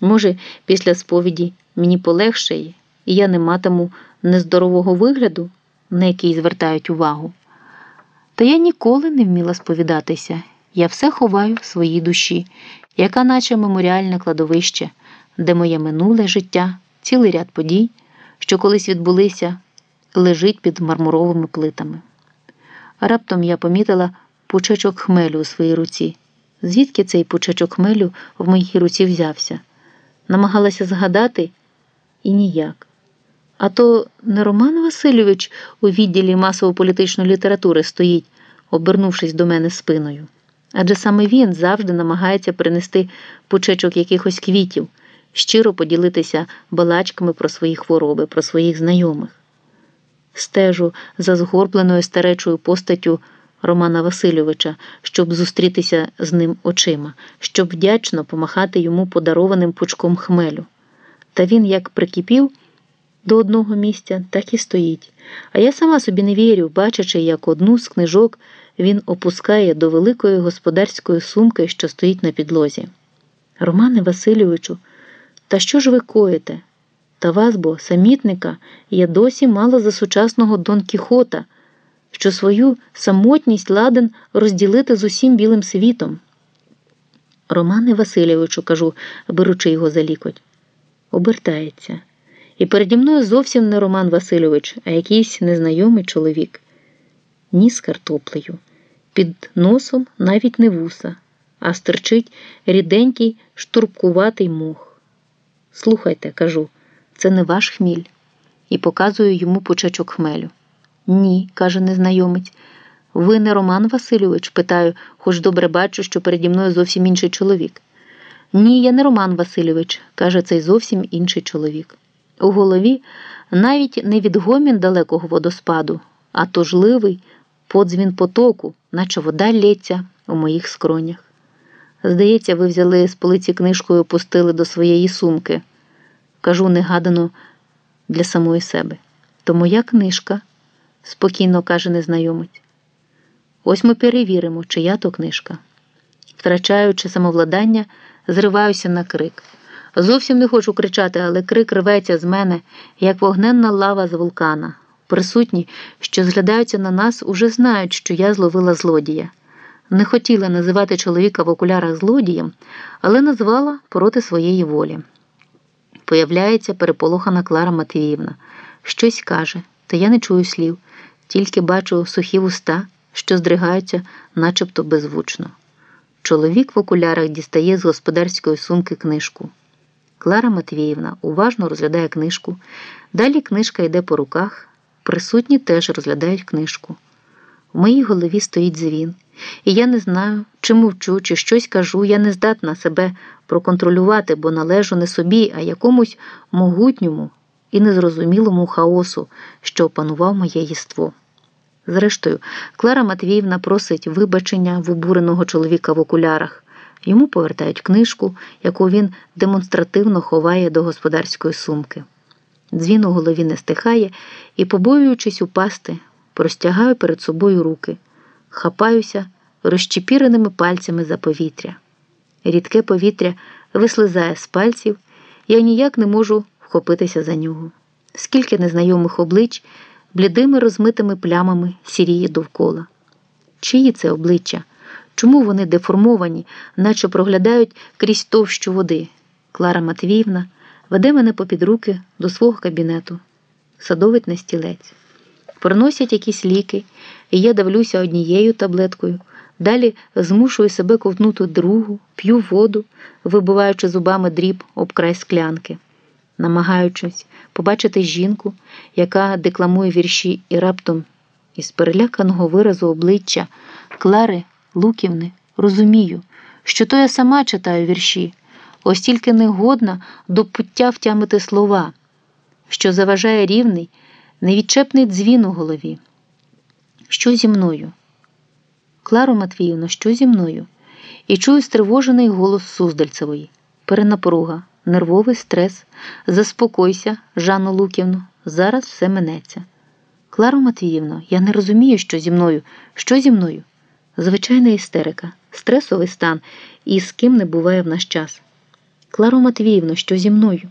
Може, після сповіді мені полегшає, і я не матиму нездорового вигляду, на який звертають увагу. Та я ніколи не вміла сповідатися. Я все ховаю в своїй душі, яка наче меморіальне кладовище, де моє минуле життя, цілий ряд подій, що колись відбулися, лежить під мармуровими плитами. Раптом я помітила пучечок хмелю у своїй руці. Звідки цей пучечок хмелю в моїй руці взявся? Намагалася згадати і ніяк. А то не Роман Васильович у відділі масово-політичної літератури стоїть, обернувшись до мене спиною. Адже саме він завжди намагається принести пучечок якихось квітів, щиро поділитися балачками про свої хвороби, про своїх знайомих. Стежу за згорбленою старечою постаттю Романа Васильовича, щоб зустрітися з ним очима, щоб вдячно помахати йому подарованим пучком хмелю. Та він як прикипів до одного місця, так і стоїть. А я сама собі не вірю, бачачи, як одну з книжок він опускає до великої господарської сумки, що стоїть на підлозі. Романе Васильовичу, та що ж ви коїте? Та вас бо, самітника, я досі мала за сучасного Дон Кіхота, що свою самотність ладен розділити з усім білим світом. Романе Васильовичу, кажу, беручи його за лікоть, обертається. І переді мною зовсім не Роман Васильович, а якийсь незнайомий чоловік. Ні з картоплею, під носом навіть не вуса, а стирчить ріденький штурбкуватий мох. Слухайте, кажу, це не ваш хміль, і показую йому почечок хмелю. Ні, каже незнайомець. Ви не Роман Васильович? питаю, хоч добре бачу, що переді мною зовсім інший чоловік. Ні, я не Роман Васильович, каже цей зовсім інший чоловік. У голові навіть не відгомін далекого водоспаду, а тужливий подзвін потоку, наче вода лється у моїх скронях. Здається, ви взяли з полиці книжку і опустили до своєї сумки. Кажу негадано для самої себе. То моя книжка, спокійно каже незнайомець. Ось ми перевіримо, чия то книжка. Втрачаючи самовладання, зриваюся на крик. Зовсім не хочу кричати, але крик рветься з мене, як вогненна лава з вулкана. Присутні, що зглядаються на нас, уже знають, що я зловила злодія. Не хотіла називати чоловіка в окулярах злодієм, але назвала проти своєї волі. Появляється переполохана Клара Матвіївна. Щось каже, та я не чую слів, тільки бачу сухі вуста, що здригаються, начебто беззвучно. Чоловік в окулярах дістає з господарської сумки книжку. Клара Матвіївна уважно розглядає книжку. Далі книжка йде по руках. Присутні теж розглядають книжку. В моїй голові стоїть дзвін, і я не знаю, чи мовчу, чи щось кажу. Я не здатна себе проконтролювати, бо належу не собі, а якомусь могутньому і незрозумілому хаосу, що опанував моє єство. Зрештою, Клара Матвіївна просить вибачення в обуреного чоловіка в окулярах. Йому повертають книжку, яку він демонстративно ховає до господарської сумки. Дзвін у голові не стихає і, побоюючись упасти, простягаю перед собою руки, хапаюся розчепіреними пальцями за повітря. Рідке повітря вислизає з пальців, я ніяк не можу вхопитися за нього. Скільки незнайомих облич блідими розмитими плямами сіріє довкола. Чиї це обличчя? Чому вони деформовані, наче проглядають крізь товщу води? Клара Матвіївна веде мене попід руки до свого кабінету, садовить на стілець. Приносять якісь ліки, і я давлюся однією таблеткою, далі змушую себе ковтнути другу, п'ю воду, вибиваючи зубами дріб об край склянки, намагаючись побачити жінку, яка декламує вірші і раптом із переляканого виразу обличчя Клари. Луківни, розумію, що то я сама читаю вірші, ось тільки негодна до пуття втямити слова, що заважає рівний, невідчепний дзвін у голові. Що зі мною? Кларо Матвіївно, що зі мною? І чую стривожений голос Суздальцевої. Перенапруга, нервовий стрес. Заспокойся, Жанну Луківну, зараз все минеться. Клару Матвіївно, я не розумію, що зі мною, що зі мною. Звичайна істерика, стресовий стан і з ким не буває в наш час. Клару Матвіївно, що зі мною?